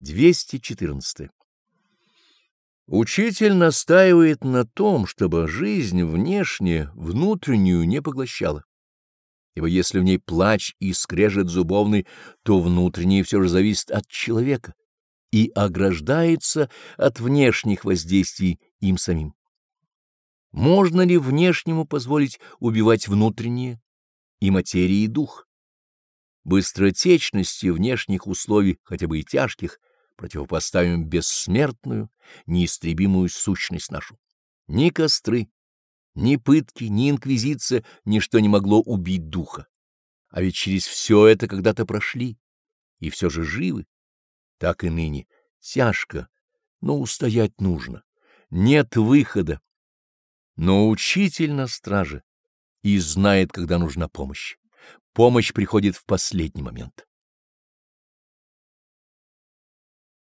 214. Учитель настаивает на том, чтобы жизнь внешне внутреннюю не поглощала. Ибо если в ней плач и скрежет зубовный, то внутреннее все же зависит от человека и ограждается от внешних воздействий им самим. Можно ли внешнему позволить убивать внутреннее и материи и дух? Быстротечности внешних условий, хотя бы и тяжких, противопоставим бессмертную, неистребимую сущность нашу. Ни костры, ни пытки, ни инквизиция, ничто не могло убить духа. А ведь через все это когда-то прошли, и все же живы. Так и ныне. Тяжко, но устоять нужно. Нет выхода. Но учитель на страже и знает, когда нужна помощь. Помощь приходит в последний момент.